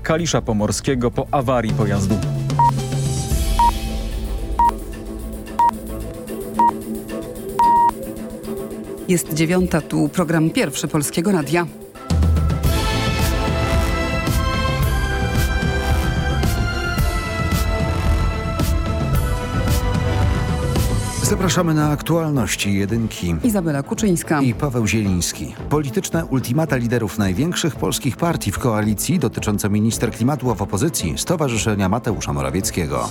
Kalisza Pomorskiego po awarii pojazdu. Jest dziewiąta, tu program pierwszy Polskiego Radia. Zapraszamy na aktualności jedynki. Izabela Kuczyńska. I Paweł Zieliński. Polityczne ultimata liderów największych polskich partii w koalicji dotyczące minister klimatu w opozycji Stowarzyszenia Mateusza Morawieckiego.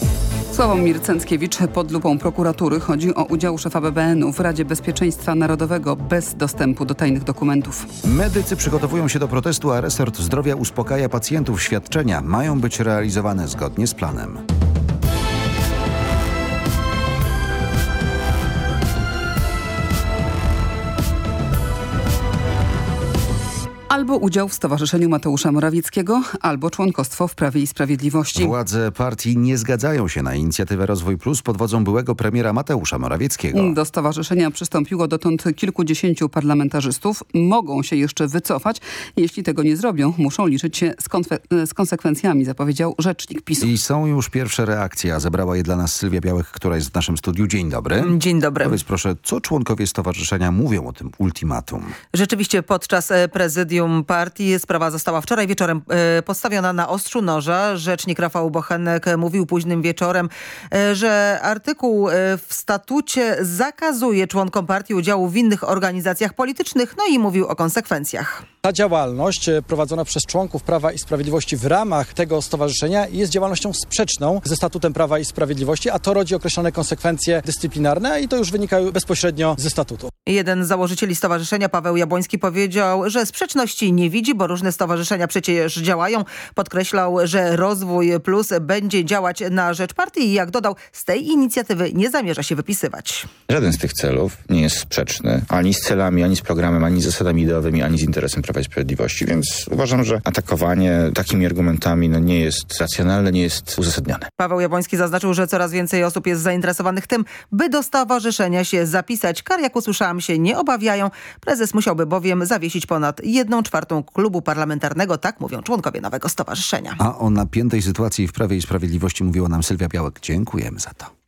Sławomir Cęckiewicz pod lupą prokuratury. Chodzi o udział szefa BBN-u w Radzie Bezpieczeństwa Narodowego bez dostępu do tajnych dokumentów. Medycy przygotowują się do protestu, a resort zdrowia uspokaja pacjentów. Świadczenia mają być realizowane zgodnie z planem. Albo udział w Stowarzyszeniu Mateusza Morawieckiego, albo członkostwo w Prawie i Sprawiedliwości. Władze partii nie zgadzają się na inicjatywę Rozwój Plus pod wodzą byłego premiera Mateusza Morawieckiego. Do stowarzyszenia przystąpiło dotąd kilkudziesięciu parlamentarzystów. Mogą się jeszcze wycofać. Jeśli tego nie zrobią, muszą liczyć się z, z konsekwencjami, zapowiedział rzecznik PiSu. I są już pierwsze reakcje, a zebrała je dla nas Sylwia Białek, która jest w naszym studiu. Dzień dobry. Dzień dobry. Powiedz proszę, co członkowie stowarzyszenia mówią o tym ultimatum? Rzeczywiście podczas e, prezydium partii sprawa została wczoraj wieczorem e, postawiona na ostrzu noża. Rzecznik Rafał Bochenek mówił późnym wieczorem, e, że artykuł w statucie zakazuje członkom partii udziału w innych organizacjach politycznych, no i mówił o konsekwencjach. Ta działalność prowadzona przez członków Prawa i Sprawiedliwości w ramach tego stowarzyszenia jest działalnością sprzeczną ze statutem Prawa i Sprawiedliwości, a to rodzi określone konsekwencje dyscyplinarne i to już wynika bezpośrednio ze statutu. Jeden z założycieli stowarzyszenia, Paweł Jabłoński, powiedział, że sprzeczności nie widzi, bo różne stowarzyszenia przecież działają. Podkreślał, że Rozwój Plus będzie działać na rzecz partii i jak dodał, z tej inicjatywy nie zamierza się wypisywać. Żaden z tych celów nie jest sprzeczny ani z celami, ani z programem, ani z zasadami ideowymi, ani z interesem Prawa i Sprawiedliwości, więc uważam, że atakowanie takimi argumentami no, nie jest racjonalne, nie jest uzasadnione. Paweł Jabłoński zaznaczył, że coraz więcej osób jest zainteresowanych tym, by do stowarzyszenia się zapisać. Kar, jak usłyszałam, się nie obawiają. Prezes musiałby bowiem zawiesić ponad jedną czwartą klubu parlamentarnego, tak mówią członkowie nowego stowarzyszenia. A o napiętej sytuacji w Prawie i Sprawiedliwości mówiła nam Sylwia Białek. Dziękujemy za to.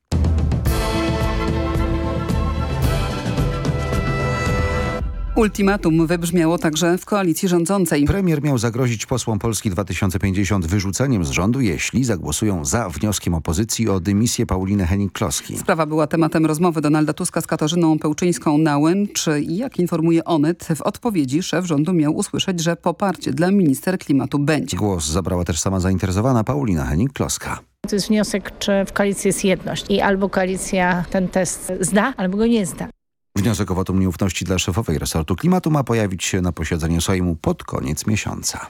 Ultimatum wybrzmiało także w koalicji rządzącej. Premier miał zagrozić posłom Polski 2050 wyrzuceniem z rządu, jeśli zagłosują za wnioskiem opozycji o dymisję Pauliny Henning-Kloski. Sprawa była tematem rozmowy Donalda Tuska z Katarzyną Pełczyńską-Nałym. Czy, jak informuje Onet, w odpowiedzi szef rządu miał usłyszeć, że poparcie dla minister klimatu będzie. Głos zabrała też sama zainteresowana Paulina Henning-Kloska. To jest wniosek, czy w koalicji jest jedność i albo koalicja ten test zda, albo go nie zda. Wniosek o wotum nieufności dla szefowej resortu klimatu ma pojawić się na posiedzeniu Sejmu pod koniec miesiąca.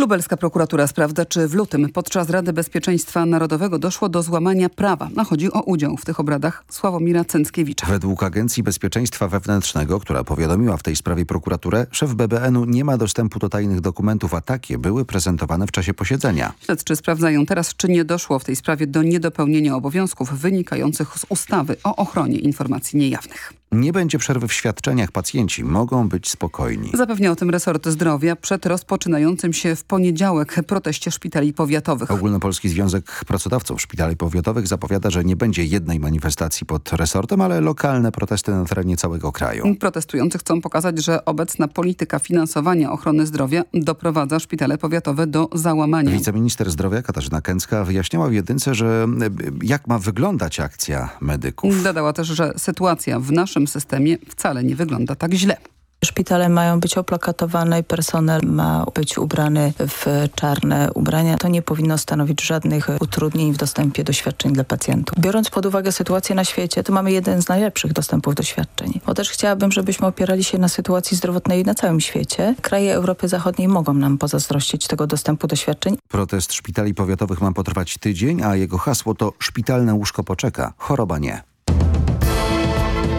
Lubelska prokuratura sprawdza, czy w lutym podczas Rady Bezpieczeństwa Narodowego doszło do złamania prawa. A chodzi o udział w tych obradach Sławomira Cęckiewicza. Według Agencji Bezpieczeństwa Wewnętrznego, która powiadomiła w tej sprawie prokuraturę, szef BBN-u nie ma dostępu do tajnych dokumentów, a takie były prezentowane w czasie posiedzenia. Śledczy sprawdzają teraz, czy nie doszło w tej sprawie do niedopełnienia obowiązków wynikających z ustawy o ochronie informacji niejawnych. Nie będzie przerwy w świadczeniach. Pacjenci mogą być spokojni. Zapewnia o tym resort zdrowia przed rozpoczynającym się w poniedziałek proteście szpitali powiatowych. Ogólnopolski Związek Pracodawców Szpitali Powiatowych zapowiada, że nie będzie jednej manifestacji pod resortem, ale lokalne protesty na terenie całego kraju. Protestujący chcą pokazać, że obecna polityka finansowania ochrony zdrowia doprowadza szpitale powiatowe do załamania. Wiceminister zdrowia Katarzyna Kęcka wyjaśniała w jedynce, że jak ma wyglądać akcja medyków. Dodała też, że sytuacja w naszym systemie wcale nie wygląda tak źle. Szpitale mają być oplakatowane i personel ma być ubrany w czarne ubrania. To nie powinno stanowić żadnych utrudnień w dostępie do świadczeń dla pacjentów. Biorąc pod uwagę sytuację na świecie, to mamy jeden z najlepszych dostępów do świadczeń. Bo też chciałabym, żebyśmy opierali się na sytuacji zdrowotnej na całym świecie. Kraje Europy Zachodniej mogą nam pozazdrościć tego dostępu do świadczeń. Protest szpitali powiatowych ma potrwać tydzień, a jego hasło to szpitalne łóżko poczeka, choroba nie.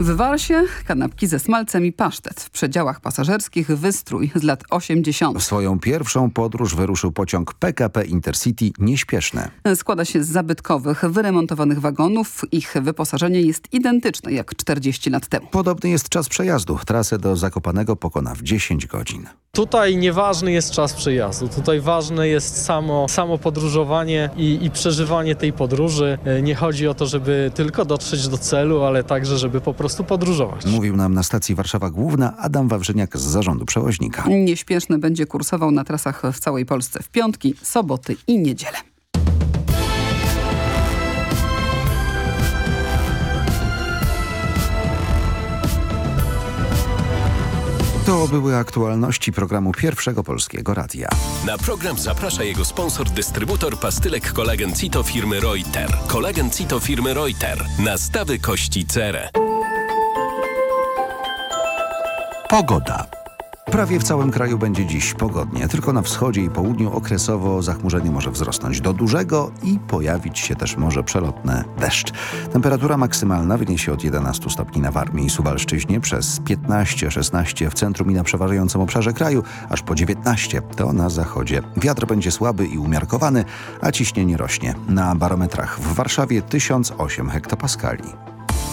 W Warsie kanapki ze smalcem i pasztet. W przedziałach pasażerskich wystrój z lat 80. W swoją pierwszą podróż wyruszył pociąg PKP Intercity nieśpieszny. Składa się z zabytkowych, wyremontowanych wagonów. Ich wyposażenie jest identyczne jak 40 lat temu. Podobny jest czas przejazdu. Trasę do Zakopanego pokona w 10 godzin. Tutaj nieważny jest czas przejazdu, tutaj ważne jest samo, samo podróżowanie i, i przeżywanie tej podróży. E, Nie chodzi o to, żeby tylko dotrzeć do celu, ale także, żeby po prostu podróżować. Mówił nam na stacji Warszawa Główna Adam Wawrzyniak z zarządu przewoźnika. Nieśpieszny będzie kursował na trasach w całej Polsce w piątki, soboty i niedzielę. To były aktualności programu Pierwszego Polskiego Radia. Na program zaprasza jego sponsor, dystrybutor pastylek kolagen Cito firmy Reuter. Kolagen Cito firmy Reuter. Nastawy kości cerę. Pogoda. Prawie w całym kraju będzie dziś pogodnie, tylko na wschodzie i południu okresowo zachmurzenie może wzrosnąć do dużego i pojawić się też może przelotne deszcz. Temperatura maksymalna wyniesie od 11 stopni na Warmii i Suwalszczyźnie przez 15-16 w centrum i na przeważającym obszarze kraju, aż po 19 to na zachodzie. Wiatr będzie słaby i umiarkowany, a ciśnienie rośnie. Na barometrach w Warszawie 1008 hektopaskali.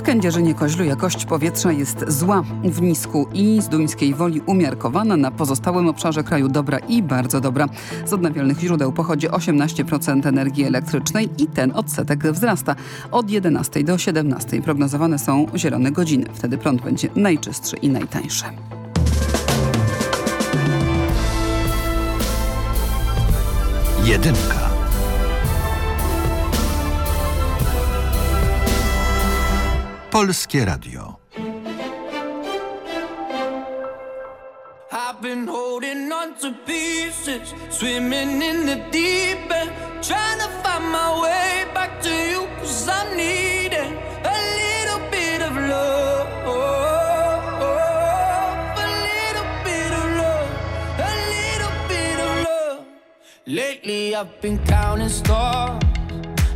W Kędzierzynie-Koźlu jakość powietrza jest zła. W Nisku i Zduńskiej Woli umiarkowana, na pozostałym obszarze kraju dobra i bardzo dobra. Z odnawialnych źródeł pochodzi 18% energii elektrycznej i ten odsetek wzrasta. Od 11 do 17 prognozowane są zielone godziny. Wtedy prąd będzie najczystszy i najtańszy. Jedynka. Polskie Radio. I've been holding on to pieces, swimming in the deep end, trying to find my way back to you, cause I'm needing a little bit of love. Lately I've been counting stars,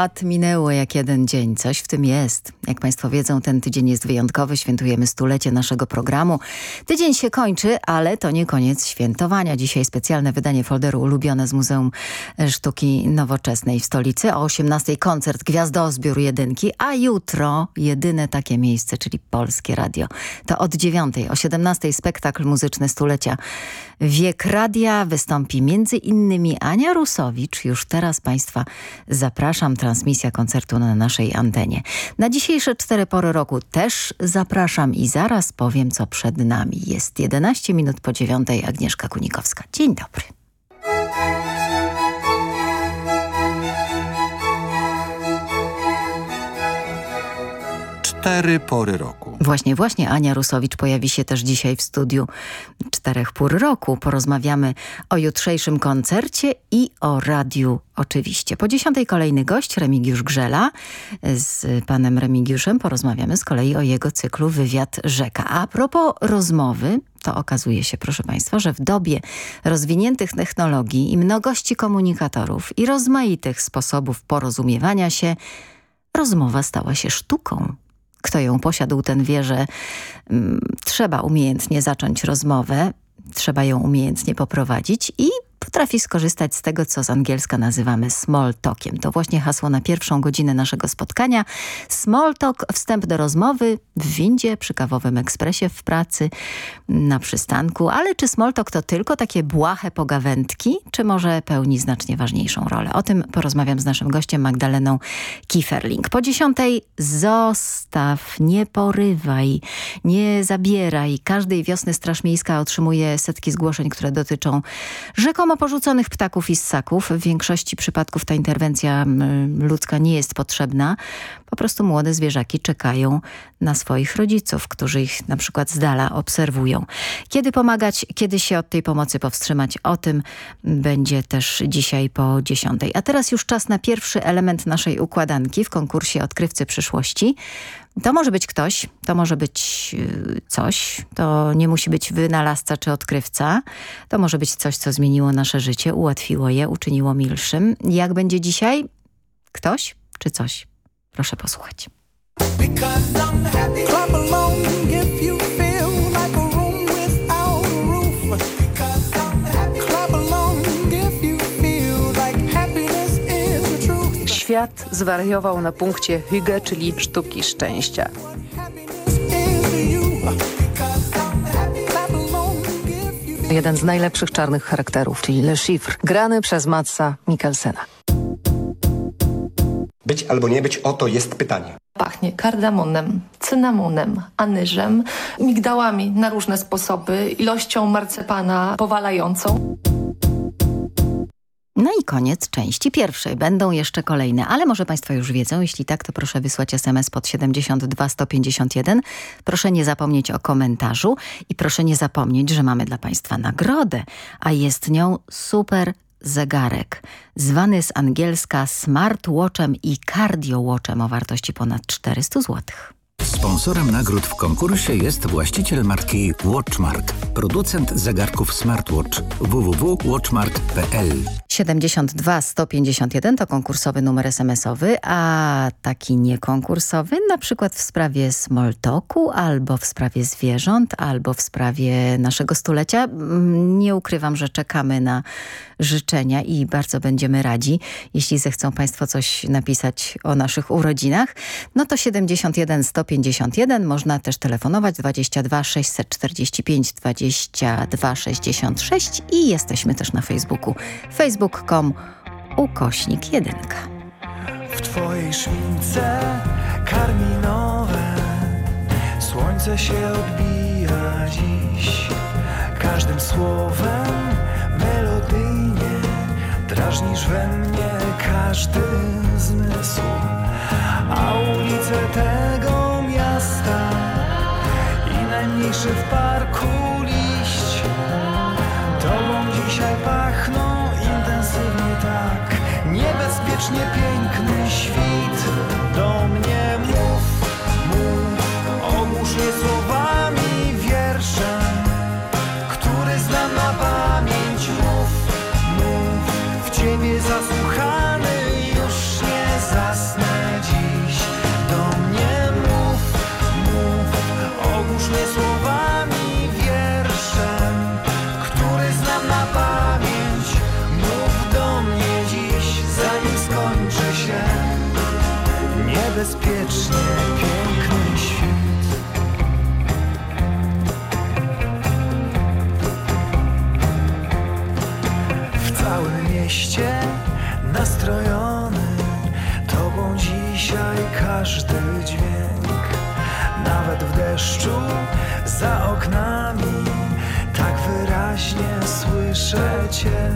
lat minęło jak jeden dzień. Coś w tym jest. Jak Państwo wiedzą, ten tydzień jest wyjątkowy. Świętujemy stulecie naszego programu. Tydzień się kończy, ale to nie koniec świętowania. Dzisiaj specjalne wydanie folderu ulubione z Muzeum Sztuki Nowoczesnej w stolicy. O 18 koncert Gwiazdozbiór Jedynki, a jutro jedyne takie miejsce, czyli Polskie Radio. To od 9 o 17 spektakl muzyczny stulecia. Wiek Radia wystąpi między innymi Ania Rusowicz. Już teraz Państwa zapraszam. Transmisja koncertu na naszej antenie. Na dzisiejsze cztery pory roku też zapraszam i zaraz powiem, co przed nami. Jest 11 minut po dziewiątej. Agnieszka Kunikowska. Dzień dobry. Cztery pory roku. Właśnie, właśnie Ania Rusowicz pojawi się też dzisiaj w studiu Czterech Pór Roku. Porozmawiamy o jutrzejszym koncercie i o radiu oczywiście. Po dziesiątej kolejny gość Remigiusz Grzela. Z panem Remigiuszem porozmawiamy z kolei o jego cyklu Wywiad Rzeka. A propos rozmowy, to okazuje się, proszę Państwa, że w dobie rozwiniętych technologii i mnogości komunikatorów i rozmaitych sposobów porozumiewania się, rozmowa stała się sztuką. Kto ją posiadł, ten wie, że mm, trzeba umiejętnie zacząć rozmowę, trzeba ją umiejętnie poprowadzić i potrafi skorzystać z tego, co z angielska nazywamy small talkiem. To właśnie hasło na pierwszą godzinę naszego spotkania. Small talk, wstęp do rozmowy w windzie, przy kawowym ekspresie, w pracy, na przystanku. Ale czy small talk to tylko takie błahe pogawędki, czy może pełni znacznie ważniejszą rolę? O tym porozmawiam z naszym gościem Magdaleną Kieferling. Po dziesiątej zostaw, nie porywaj, nie zabieraj. Każdej wiosny Straż Miejska otrzymuje setki zgłoszeń, które dotyczą rzekomo porzuconych ptaków i ssaków. W większości przypadków ta interwencja ludzka nie jest potrzebna. Po prostu młode zwierzaki czekają na swoich rodziców, którzy ich na przykład z dala obserwują. Kiedy pomagać, kiedy się od tej pomocy powstrzymać, o tym będzie też dzisiaj po dziesiątej. A teraz już czas na pierwszy element naszej układanki w konkursie Odkrywcy Przyszłości. To może być ktoś, to może być yy, coś, to nie musi być wynalazca czy odkrywca. To może być coś, co zmieniło nasze życie, ułatwiło je, uczyniło milszym. Jak będzie dzisiaj? Ktoś czy coś? Proszę posłuchać. Clap along if Świat zwariował na punkcie Hygge, czyli sztuki szczęścia. Jeden z najlepszych czarnych charakterów, czyli Le Chiffre, grany przez Matsa Mikkelsena. Być albo nie być, oto jest pytanie. Pachnie kardamonem, cynamonem, anyżem, migdałami na różne sposoby, ilością marcepana powalającą. No i koniec części pierwszej. Będą jeszcze kolejne, ale może Państwo już wiedzą. Jeśli tak, to proszę wysłać SMS pod 72 151. Proszę nie zapomnieć o komentarzu i proszę nie zapomnieć, że mamy dla Państwa nagrodę, a jest nią super zegarek, zwany z angielska smartwatchem i cardiowatchem o wartości ponad 400 złotych. Sponsorem nagród w konkursie jest właściciel marki Watchmark, producent zegarków smartwatch www.watchmark.pl. 72 151 to konkursowy numer SMS-owy, a taki niekonkursowy na przykład w sprawie Smoltoku, albo w sprawie zwierząt, albo w sprawie naszego stulecia. Mm, nie ukrywam, że czekamy na życzenia i bardzo będziemy radzi, jeśli zechcą Państwo coś napisać o naszych urodzinach. No to 71 151, można też telefonować 22 645 22 66 i jesteśmy też na Facebooku. facebook.com ukośnik 1. W twojej szmince karminowe Słońce się odbija dziś Każdym słowem melodyjnie Drażnisz we mnie każdy zmysł A ulice tego I najmniejszy w parku liść. Tobą dzisiaj pachną intensywnie tak. Niebezpiecznie piękny za oknami Tak wyraźnie słyszę Cię.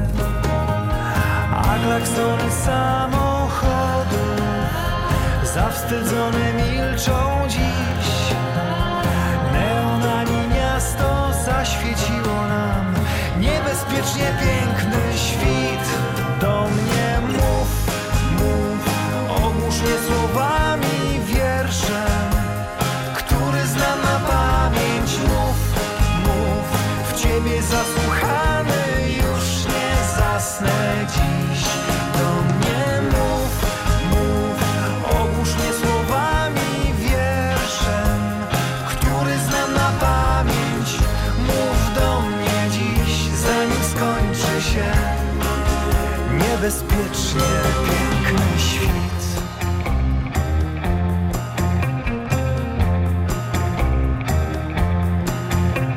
A klaksony samochodów Zawstydzone milczą dziś. Neonami miasto zaświeciło nam Niebezpiecznie piękny świt. Do mnie mów, mów Ogłusz mnie Niebezpiecznie piękny świt.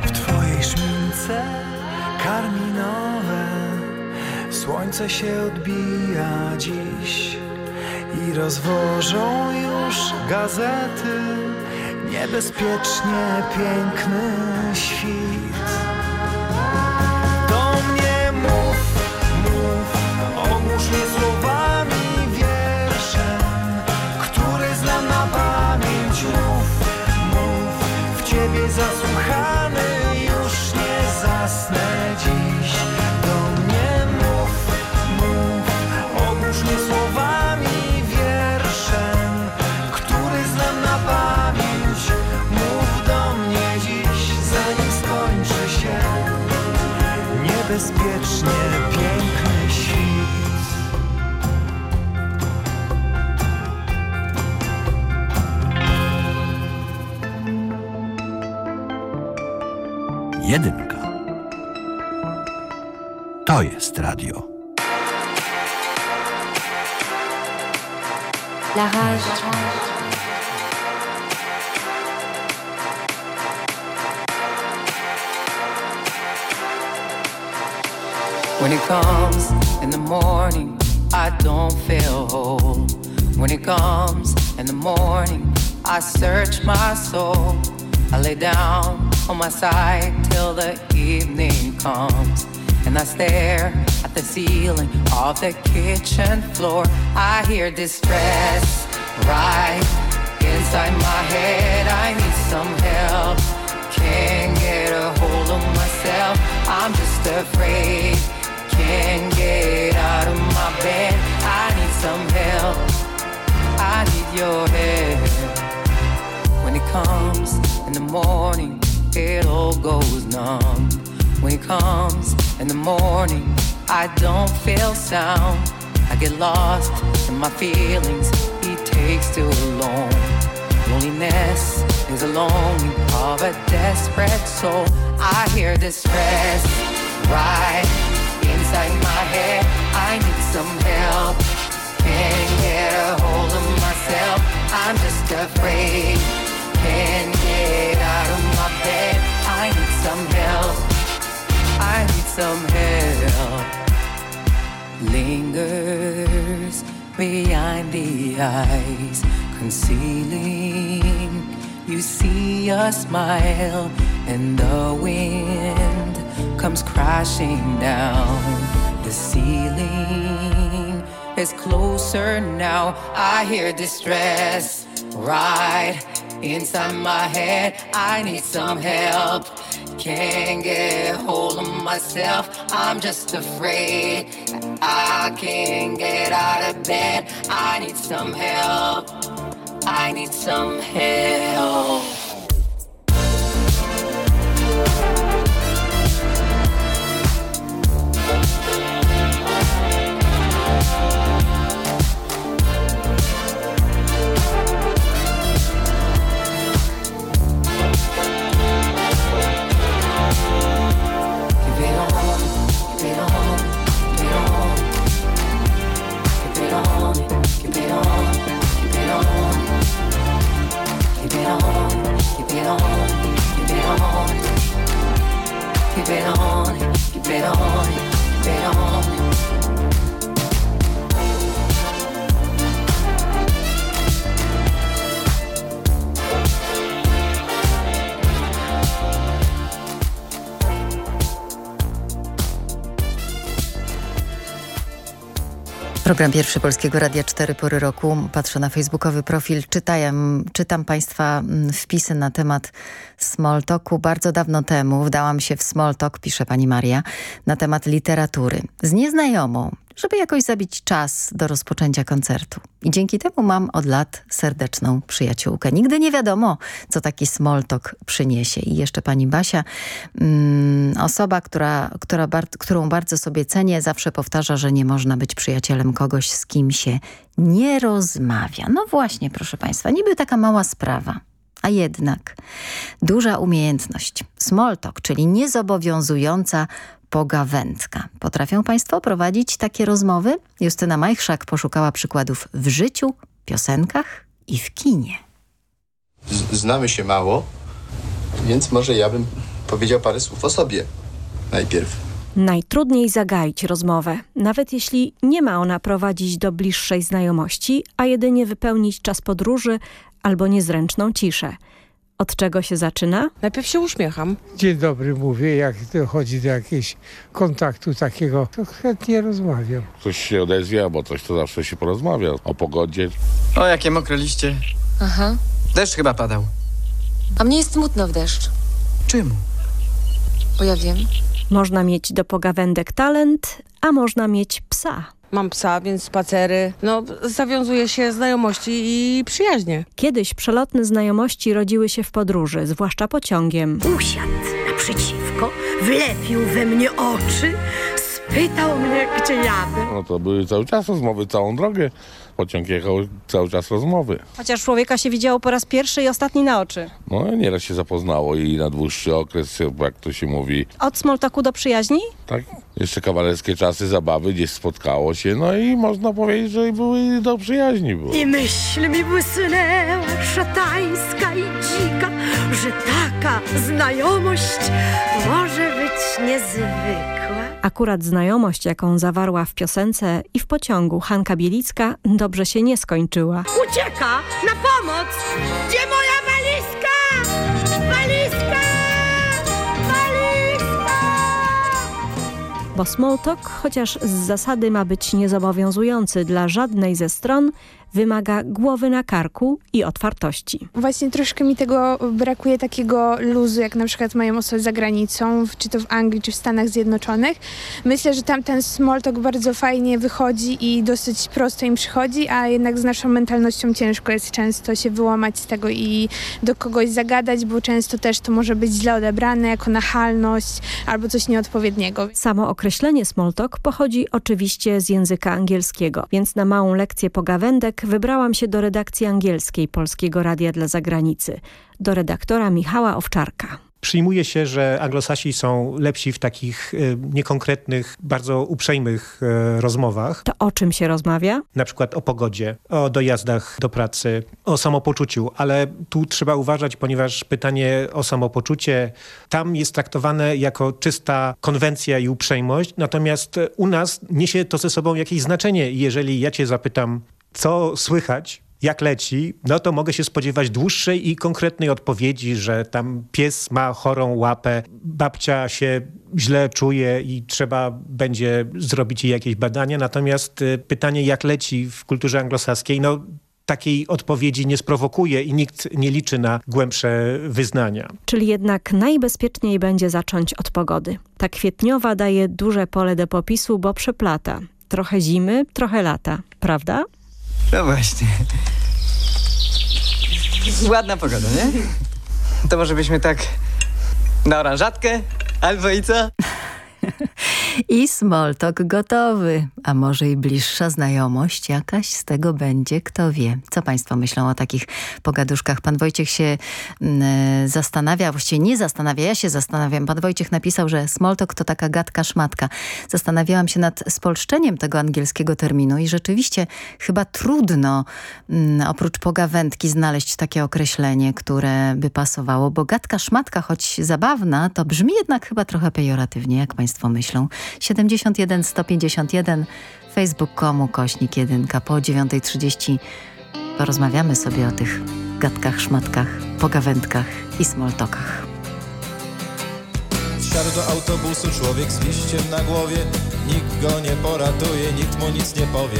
W twojej szmince karminowe Słońce się odbija dziś I rozwożą już gazety Niebezpiecznie piękny jest radio. La rage. When it comes in the morning, I don't feel whole. When it comes in the morning, I search my soul. I lay down on my side till the evening comes. And I stare at the ceiling of the kitchen floor. I hear distress right inside my head. I need some help. Can't get a hold of myself. I'm just afraid. Can't get out of my bed. I need some help. I need your help. When it comes in the morning, it all goes numb. When it comes in the morning, I don't feel sound. I get lost in my feelings. He takes too long. Loneliness is a lonely of a desperate soul. I hear distress right inside my head. I need some help. Can't get a hold of myself. I'm just afraid. Can't get out of my bed. I need some help. I need some help. Lingers behind the eyes, concealing. You see a smile, and the wind comes crashing down the ceiling. Is closer now. I hear distress right inside my head. I need some help. Can't get hold of myself. I'm just afraid. I can't get out of bed. I need some help. I need some help. Program pierwszy Polskiego Radia 4 pory roku. Patrzę na facebookowy profil, czytam, czytam Państwa mm, wpisy na temat Smalltalku. Bardzo dawno temu wdałam się w Smalltalk, pisze pani Maria, na temat literatury. Z nieznajomą, żeby jakoś zabić czas do rozpoczęcia koncertu. I dzięki temu mam od lat serdeczną przyjaciółkę. Nigdy nie wiadomo, co taki Smalltalk przyniesie. I jeszcze pani Basia, mm, osoba, która, która bar którą bardzo sobie cenię, zawsze powtarza, że nie można być przyjacielem kogoś, z kim się nie rozmawia. No właśnie, proszę państwa, niby taka mała sprawa. A jednak duża umiejętność. Smalltalk, czyli niezobowiązująca pogawędka. Potrafią Państwo prowadzić takie rozmowy? Justyna Majchrzak poszukała przykładów w życiu, piosenkach i w kinie. Z- znamy się mało, więc może ja bym powiedział parę słów o sobie najpierw. Najtrudniej zagaić rozmowę, nawet jeśli nie ma ona prowadzić do bliższej znajomości, a jedynie wypełnić czas podróży albo niezręczną ciszę. Od czego się zaczyna? Najpierw się uśmiecham. Dzień dobry mówię, jak dochodzi do jakiegoś kontaktu takiego, to chętnie rozmawiam. Ktoś się odezwie albo coś, to zawsze się porozmawia o pogodzie. O, jakie mokre liście. Aha. Deszcz chyba padał. A mnie jest smutno w deszcz, Czemu? bo ja wiem. Można mieć do pogawędek talent, a można mieć psa. Mam psa, więc spacery. No, zawiązuje się znajomości i przyjaźnie. Kiedyś przelotne znajomości rodziły się w podróży, zwłaszcza pociągiem. Usiadł naprzeciwko, wlepił we mnie oczy, spytał mnie, gdzie jadę. No to były cały czas rozmowy, całą drogę. Pociąg jechał cały czas rozmowy. Chociaż człowieka się widziało po raz pierwszy i ostatni na oczy. No nieraz się zapoznało i na dłuższy okres, jak to się mówi, Od smoltoku do przyjaźni? tak? Jeszcze kawalerskie czasy, zabawy, gdzieś spotkało się, no i można powiedzieć, że były do przyjaźni. Było. I myśl mi błysnęła szatańska i dzika, że taka znajomość może być niezwykła. Akurat znajomość, jaką zawarła w piosence i w pociągu Hanka Bielicka, dobrze się nie skończyła. Ucieka na pomoc! Gdzie moja walizka? Walizka! Walizka! Bo small talk, chociaż z zasady ma być niezobowiązujący dla żadnej ze stron, wymaga głowy na karku i otwartości. Właśnie troszkę mi tego brakuje takiego luzu, jak na przykład mają osoby za granicą, czy to w Anglii, czy w Stanach Zjednoczonych. Myślę, że tam ten small talk bardzo fajnie wychodzi i dosyć prosto im przychodzi, a jednak z naszą mentalnością ciężko jest często się wyłamać z tego i do kogoś zagadać, bo często też to może być źle odebrane jako nachalność albo coś nieodpowiedniego. Samo określenie small talk pochodzi oczywiście z języka angielskiego, więc na małą lekcję pogawędek wybrałam się do redakcji angielskiej Polskiego Radia dla Zagranicy, do redaktora Michała Owczarka. Przyjmuje się, że anglosasi są lepsi w takich y, niekonkretnych, bardzo uprzejmych y, rozmowach. To o czym się rozmawia? Na przykład o pogodzie, o dojazdach do pracy, o samopoczuciu, ale tu trzeba uważać, ponieważ pytanie o samopoczucie tam jest traktowane jako czysta konwencja i uprzejmość, natomiast u nas niesie to ze sobą jakieś znaczenie. Jeżeli ja cię zapytam, co słychać, jak leci, no to mogę się spodziewać dłuższej i konkretnej odpowiedzi, że tam pies ma chorą łapę, babcia się źle czuje i trzeba będzie zrobić jej jakieś badania. Natomiast y, pytanie, jak leci w kulturze anglosaskiej, no takiej odpowiedzi nie sprowokuje i nikt nie liczy na głębsze wyznania. Czyli jednak najbezpieczniej będzie zacząć od pogody. Ta kwietniowa daje duże pole do popisu, bo przeplata. Trochę zimy, trochę lata, prawda? No właśnie. Ładna pogoda, nie? To może byśmy tak na oranżatkę albo i co? I smoltok gotowy, a może i bliższa znajomość jakaś z tego będzie, kto wie. Co państwo myślą o takich pogaduszkach? Pan Wojciech się mm, zastanawia, właściwie nie zastanawia, ja się zastanawiam. Pan Wojciech napisał, że smoltok to taka gadka szmatka. Zastanawiałam się nad spolszczeniem tego angielskiego terminu i rzeczywiście chyba trudno mm, oprócz pogawędki znaleźć takie określenie, które by pasowało, bo gadka szmatka, choć zabawna, to brzmi jednak chyba trochę pejoratywnie, jak państwo myślą. 71 151 facebook.com kośnik 1 po 9.30 porozmawiamy sobie o tych gadkach, szmatkach, pogawędkach i smoltokach. Wsiadł do autobusu człowiek z liściem na głowie Nikt go nie poratuje, nikt mu nic nie powie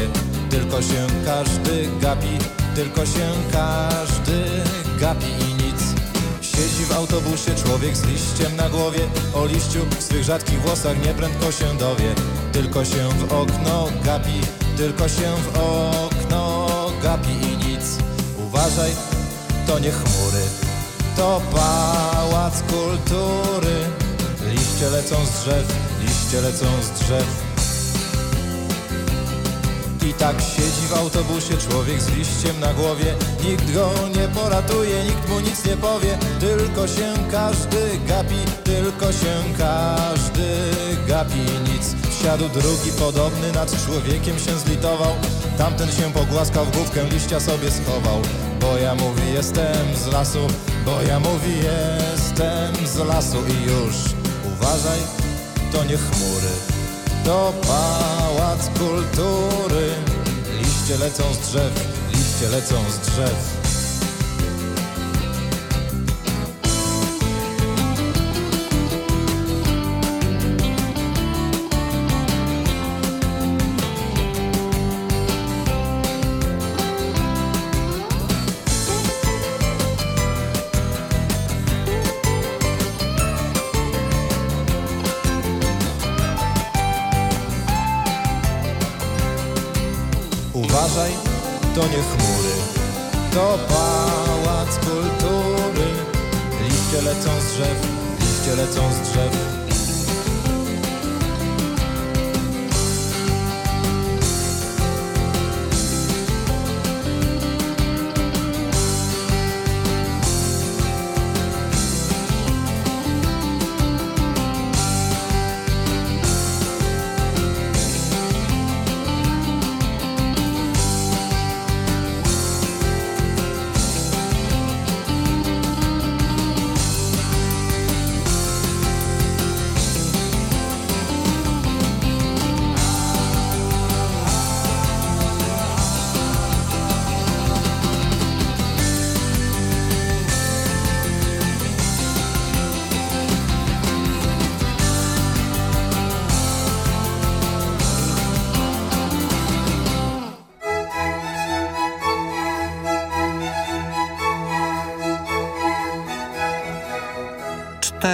Tylko się każdy gapi, tylko się każdy gapi i nic Siedzi w autobusie człowiek z liściem na głowie. O liściu w swych rzadkich włosach nieprędko się dowie. Tylko się w okno gapi, tylko się w okno gapi i nic. Uważaj, to nie chmury, to pałac kultury. Liście lecą z drzew, liście lecą z drzew i tak siedzi w autobusie człowiek z liściem na głowie. Nikt go nie poratuje, nikt mu nic nie powie. Tylko się każdy gapi, tylko się każdy gapi. Nic. Wsiadł drugi podobny nad człowiekiem się zlitował. Tamten się pogłaskał w główkę, liścia sobie schował. Bo ja mówi jestem z lasu, bo ja mówi jestem z lasu. I już uważaj, to nie chmury to kultury. Liście lecą z drzew, liście lecą z drzew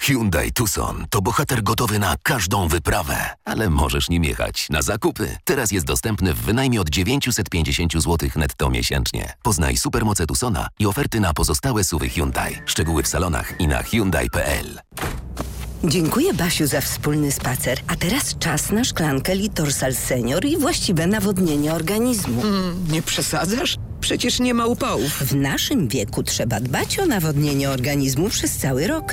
Hyundai Tucson to bohater gotowy na każdą wyprawę, ale możesz nim jechać na zakupy. Teraz jest dostępny w wynajmie od 950 zł netto miesięcznie. Poznaj supermoce Tucsona i oferty na pozostałe suwy Hyundai. Szczegóły w salonach i na Hyundai.pl. Dziękuję Basiu za wspólny spacer. A teraz czas na szklankę Litorsal Senior i właściwe nawodnienie organizmu. Mm, nie przesadzasz? Przecież nie ma upałów. W naszym wieku trzeba dbać o nawodnienie organizmu przez cały rok.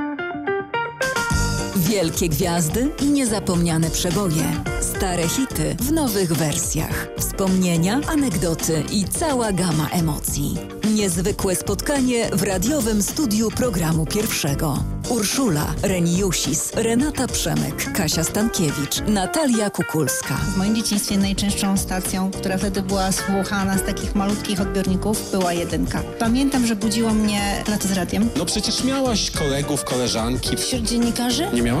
Wielkie gwiazdy i niezapomniane przeboje. Stare hity w nowych wersjach. Wspomnienia, anegdoty i cała gama emocji. Niezwykłe spotkanie w radiowym studiu programu pierwszego. Urszula, Reniusis, Renata Przemek, Kasia Stankiewicz, Natalia Kukulska. W moim dzieciństwie najczęstszą stacją, która wtedy była słuchana z takich malutkich odbiorników, była jedynka. Pamiętam, że budziło mnie lato z radiem. No przecież miałaś kolegów, koleżanki. Wśród dziennikarzy? Nie miałaś?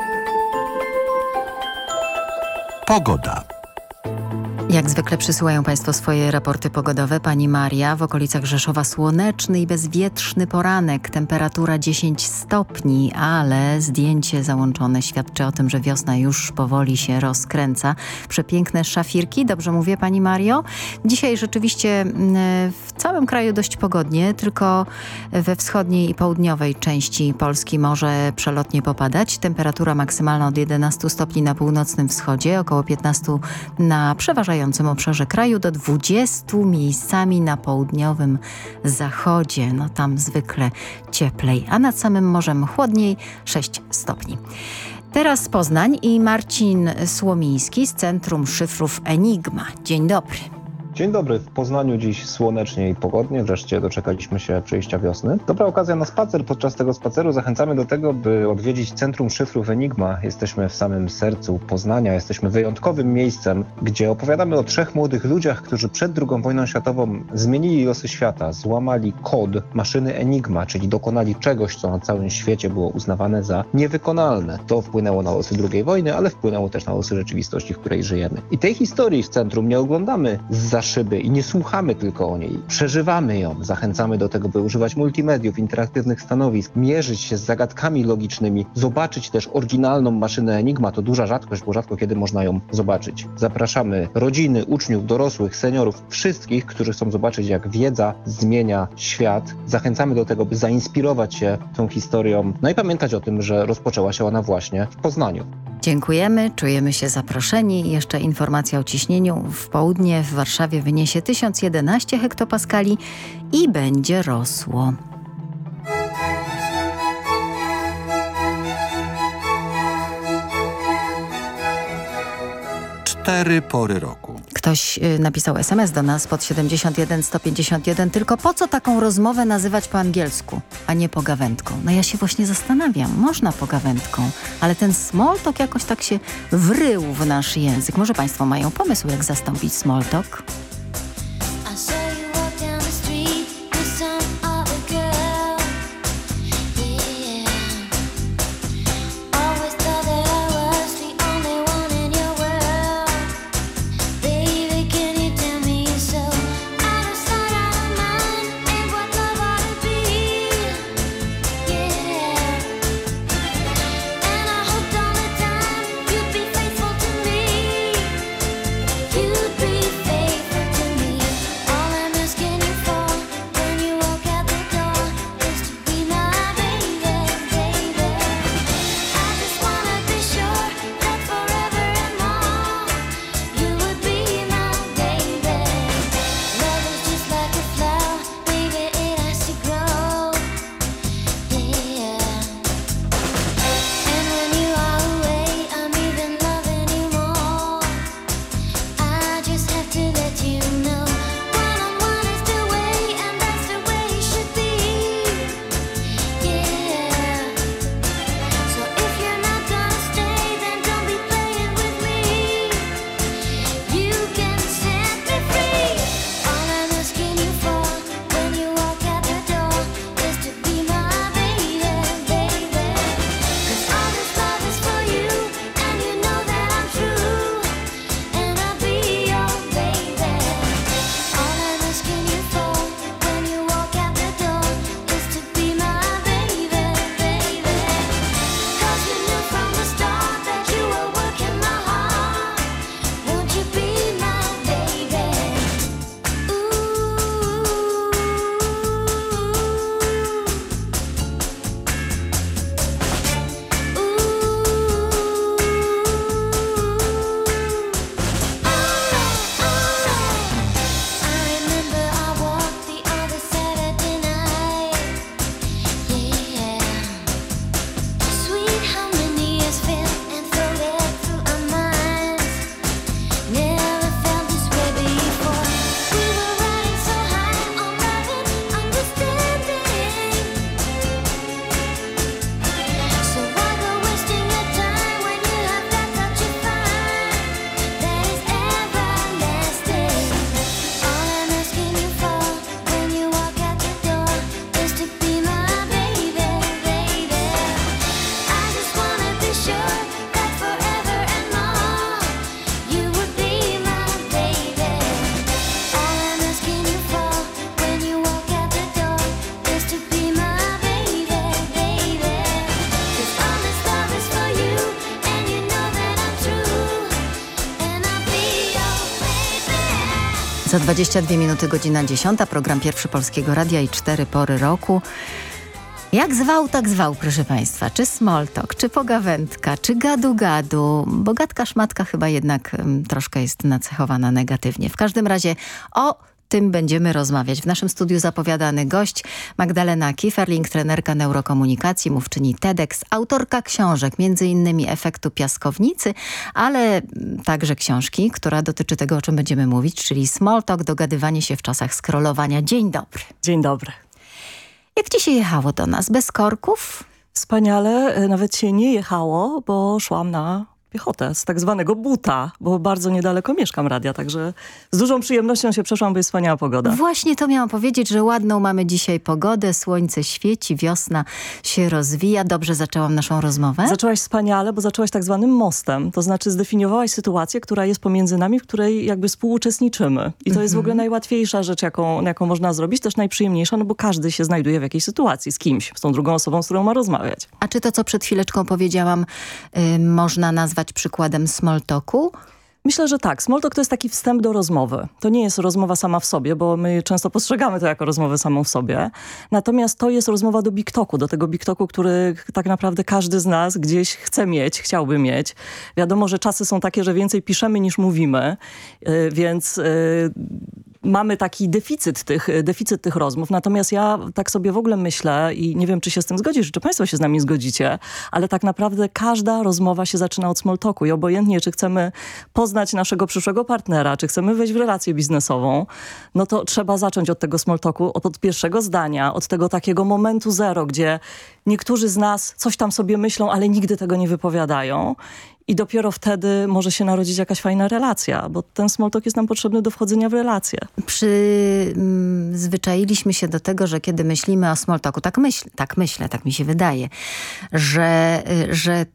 Pogoda. Jak zwykle przysyłają Państwo swoje raporty pogodowe. Pani Maria w okolicach Rzeszowa słoneczny i bezwietrzny poranek. Temperatura 10 stopni, ale zdjęcie załączone świadczy o tym, że wiosna już powoli się rozkręca. Przepiękne szafirki, dobrze mówię Pani Mario? Dzisiaj rzeczywiście w całym kraju dość pogodnie, tylko we wschodniej i południowej części Polski może przelotnie popadać. Temperatura maksymalna od 11 stopni na północnym wschodzie, około 15 na przeważającym obszarze kraju do 20 miejscami na południowym zachodzie. No tam zwykle cieplej, a nad samym morzem chłodniej 6 stopni. Teraz Poznań i Marcin Słomiński z Centrum Szyfrów Enigma. Dzień dobry. Dzień dobry. W Poznaniu dziś słonecznie i pogodnie. Wreszcie doczekaliśmy się przyjścia wiosny. Dobra okazja na spacer. Podczas tego spaceru zachęcamy do tego, by odwiedzić Centrum Szyfrów Enigma. Jesteśmy w samym sercu Poznania. Jesteśmy wyjątkowym miejscem, gdzie opowiadamy o trzech młodych ludziach, którzy przed II wojną światową zmienili losy świata, złamali kod maszyny Enigma, czyli dokonali czegoś, co na całym świecie było uznawane za niewykonalne. To wpłynęło na losy II wojny, ale wpłynęło też na losy rzeczywistości, w której żyjemy. I tej historii w centrum nie oglądamy z szyby i nie słuchamy tylko o niej, przeżywamy ją. Zachęcamy do tego, by używać multimediów, interaktywnych stanowisk, mierzyć się z zagadkami logicznymi, zobaczyć też oryginalną maszynę Enigma. To duża rzadkość, bo rzadko kiedy można ją zobaczyć. Zapraszamy rodziny, uczniów, dorosłych, seniorów, wszystkich, którzy chcą zobaczyć, jak wiedza zmienia świat. Zachęcamy do tego, by zainspirować się tą historią, no i pamiętać o tym, że rozpoczęła się ona właśnie w Poznaniu. Dziękujemy, czujemy się zaproszeni. Jeszcze informacja o ciśnieniu. W południe w Warszawie wyniesie 1011 hektopaskali i będzie rosło. Cztery pory roku. Ktoś y, napisał SMS do nas pod 71 151, tylko po co taką rozmowę nazywać po angielsku, a nie pogawędką? No ja się właśnie zastanawiam, można pogawędką, ale ten small talk jakoś tak się wrył w nasz język. Może Państwo mają pomysł, jak zastąpić small talk? Za 22 minuty godzina 10, program Pierwszy Polskiego Radia i cztery pory roku. Jak zwał, tak zwał, proszę Państwa. Czy smoltok, czy pogawędka, czy gadu-gadu. Bogatka szmatka chyba jednak um, troszkę jest nacechowana negatywnie. W każdym razie o tym będziemy rozmawiać. W naszym studiu zapowiadany gość Magdalena Kieferling, trenerka neurokomunikacji, mówczyni TEDx, autorka książek, między innymi Efektu Piaskownicy, ale także książki, która dotyczy tego, o czym będziemy mówić, czyli small talk, dogadywanie się w czasach scrollowania. Dzień dobry. Dzień dobry. Jak ci się jechało do nas? Bez korków? Wspaniale. Nawet się nie jechało, bo szłam na piechotę z tak zwanego buta, bo bardzo niedaleko mieszkam radia, także z dużą przyjemnością się przeszłam, bo jest wspaniała pogoda. Właśnie to miałam powiedzieć, że ładną mamy dzisiaj pogodę, słońce świeci, wiosna się rozwija. Dobrze zaczęłam naszą rozmowę? Zaczęłaś wspaniale, bo zaczęłaś tak zwanym mostem, to znaczy zdefiniowałaś sytuację, która jest pomiędzy nami, w której jakby współuczestniczymy. I to mhm. jest w ogóle mhm. najłatwiejsza rzecz, jaką, jaką można zrobić, też najprzyjemniejsza, no bo każdy się znajduje w jakiejś sytuacji z kimś, z tą drugą osobą, z którą ma rozmawiać. A czy to, co przed chwileczką powiedziałam, yy, można nazwać przykładem small talku? Myślę, że tak. Smalltalk to jest taki wstęp do rozmowy. To nie jest rozmowa sama w sobie, bo my często postrzegamy to jako rozmowę samą w sobie. Natomiast to jest rozmowa do BikToku, do tego BikToku, który tak naprawdę każdy z nas gdzieś chce mieć, chciałby mieć. Wiadomo, że czasy są takie, że więcej piszemy niż mówimy, y, więc y, mamy taki deficyt tych, deficyt tych rozmów. Natomiast ja tak sobie w ogóle myślę i nie wiem, czy się z tym zgodzisz, czy państwo się z nami zgodzicie, ale tak naprawdę każda rozmowa się zaczyna od small talku i obojętnie, czy chcemy poznać naszego przyszłego partnera, czy chcemy wejść w relację biznesową, no to trzeba zacząć od tego small talku, od, od pierwszego zdania, od tego takiego momentu zero, gdzie niektórzy z nas coś tam sobie myślą, ale nigdy tego nie wypowiadają i dopiero wtedy może się narodzić jakaś fajna relacja, bo ten small talk jest nam potrzebny do wchodzenia w relacje. Przyzwyczailiśmy mm, się do tego, że kiedy myślimy o small talku, tak, myśl, tak myślę, tak mi się wydaje, że, y, że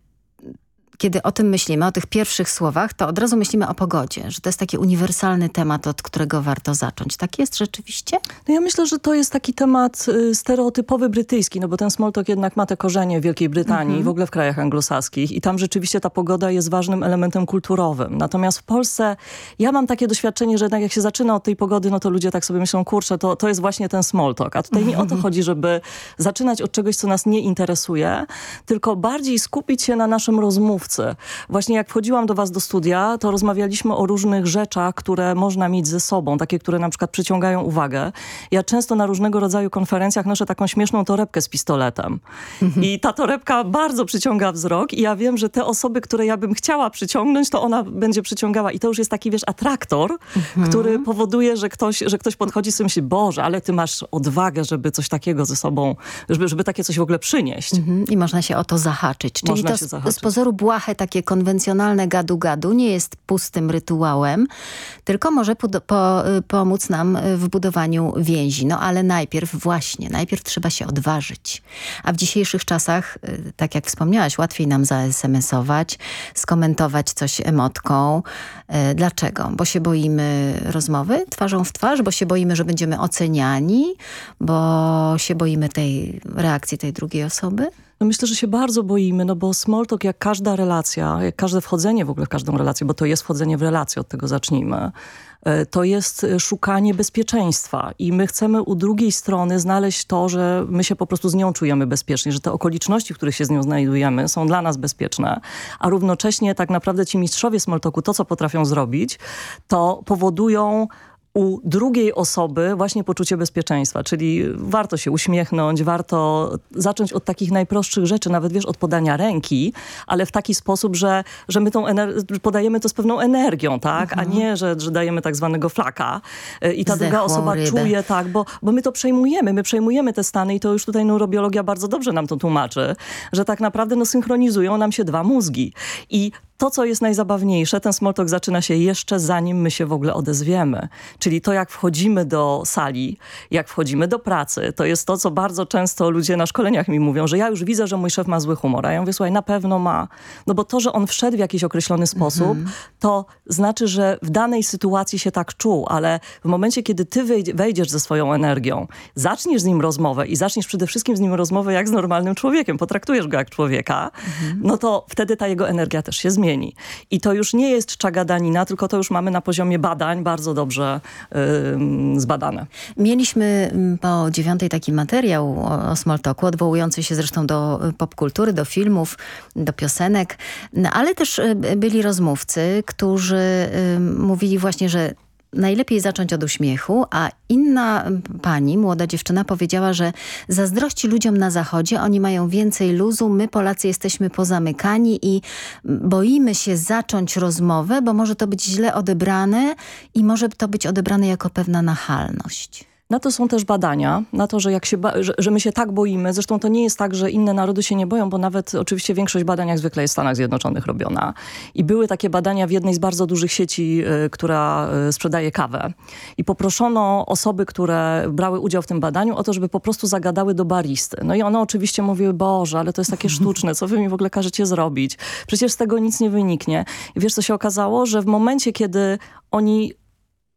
kiedy o tym myślimy, o tych pierwszych słowach, to od razu myślimy o pogodzie, że to jest taki uniwersalny temat, od którego warto zacząć. Tak jest rzeczywiście? No ja myślę, że to jest taki temat y, stereotypowy brytyjski, no bo ten small talk jednak ma te korzenie w Wielkiej Brytanii i w ogóle w krajach anglosaskich i tam rzeczywiście ta pogoda jest ważnym elementem kulturowym. Natomiast w Polsce ja mam takie doświadczenie, że jednak jak się zaczyna od tej pogody, no to ludzie tak sobie myślą, kurczę, to, to jest właśnie ten small talk. A tutaj nie o to chodzi, żeby zaczynać od czegoś, co nas nie interesuje, tylko bardziej skupić się na naszym Właśnie jak wchodziłam do was do studia, to rozmawialiśmy o różnych rzeczach, które można mieć ze sobą, takie, które na przykład przyciągają uwagę. Ja często na różnego rodzaju konferencjach noszę taką śmieszną torebkę z pistoletem. Mhm. I ta torebka bardzo przyciąga wzrok i ja wiem, że te osoby, które ja bym chciała przyciągnąć, to ona będzie przyciągała. I to już jest taki, wiesz, atraktor, mhm. który powoduje, że ktoś, że ktoś podchodzi i sobie myśli, Boże, ale ty masz odwagę, żeby coś takiego ze sobą, żeby, żeby takie coś w ogóle przynieść. Mhm. I można się o to zahaczyć. Czyli można to z, zahaczyć. z pozoru była błahe, takie konwencjonalne gadu-gadu nie jest pustym rytuałem, tylko może po, po, pomóc nam w budowaniu więzi. No ale najpierw właśnie, najpierw trzeba się odważyć. A w dzisiejszych czasach, y, tak jak wspomniałaś, łatwiej nam za-SMS-ować, skomentować coś emotką. Y, dlaczego? Bo się boimy rozmowy twarzą w twarz, bo się boimy, że będziemy oceniani, bo się boimy tej reakcji tej drugiej osoby? No myślę, że się bardzo boimy, no bo small talk jak każda relacja, jak każde wchodzenie w ogóle w każdą relację, bo to jest wchodzenie w relację, od tego zacznijmy, e, to jest e, szukanie bezpieczeństwa. I my chcemy u drugiej strony znaleźć to, że my się po prostu z nią czujemy bezpiecznie, że te okoliczności, w których się z nią znajdujemy są dla nas bezpieczne, a równocześnie tak naprawdę ci mistrzowie smoltoku to, co potrafią zrobić, to powodują u drugiej osoby właśnie poczucie bezpieczeństwa, czyli warto się uśmiechnąć, warto zacząć od takich najprostszych rzeczy, nawet wiesz, od podania ręki, ale w taki sposób, że, że my tą podajemy to z pewną energią, tak, mhm. a nie, że, że dajemy tak zwanego flaka y, i ta druga osoba rybę. czuje, tak, bo, bo my to przejmujemy, my przejmujemy te stany i to już tutaj neurobiologia bardzo dobrze nam to tłumaczy, że tak naprawdę no, synchronizują nam się dwa mózgi i to, co jest najzabawniejsze, ten small talk zaczyna się jeszcze zanim my się w ogóle odezwiemy. Czyli to, jak wchodzimy do sali, jak wchodzimy do pracy, to jest to, co bardzo często ludzie na szkoleniach mi mówią, że ja już widzę, że mój szef ma zły humor. A ja mówię, słuchaj, na pewno ma. No bo to, że on wszedł w jakiś określony sposób, -hmm. to znaczy, że w danej sytuacji się tak czuł, ale w momencie, kiedy ty wejdziesz ze swoją energią, zaczniesz z nim rozmowę i zaczniesz przede wszystkim z nim rozmowę jak z normalnym człowiekiem, potraktujesz go jak człowieka, -hmm. no to wtedy ta jego energia też się zmieni I to już nie jest czagadanina, tylko to już mamy na poziomie badań bardzo dobrze yy, zbadane. Mieliśmy mm, po dziewiątej taki materiał o, o Smalltalku, odwołujący się zresztą do y, popkultury, do filmów, do piosenek, no, ale też y, byli rozmówcy, którzy y, mówili właśnie, że najlepiej zacząć od uśmiechu, a inna pani, młoda dziewczyna powiedziała, że zazdrości ludziom na zachodzie, oni mają więcej luzu, my Polacy jesteśmy pozamykani i boimy się zacząć rozmowę, bo może to być źle odebrane i może to być odebrane jako pewna nachalność. Na to są też badania, na to, że, jak się że, że, my się tak boimy. Zresztą to nie jest tak, że inne narody się nie boją, bo nawet oczywiście większość badań jak zwykle jest w Stanach Zjednoczonych robiona. I były takie badania w jednej z bardzo dużych sieci, y, która y, sprzedaje kawę. I poproszono osoby, które brały udział w tym badaniu o to, żeby po prostu zagadały do baristy. No i one oczywiście mówiły, Boże, ale to jest takie sztuczne, co wy mi w ogóle każecie zrobić? Przecież z tego nic nie wyniknie. I wiesz, co się okazało? Że w momencie, kiedy oni